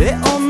Et on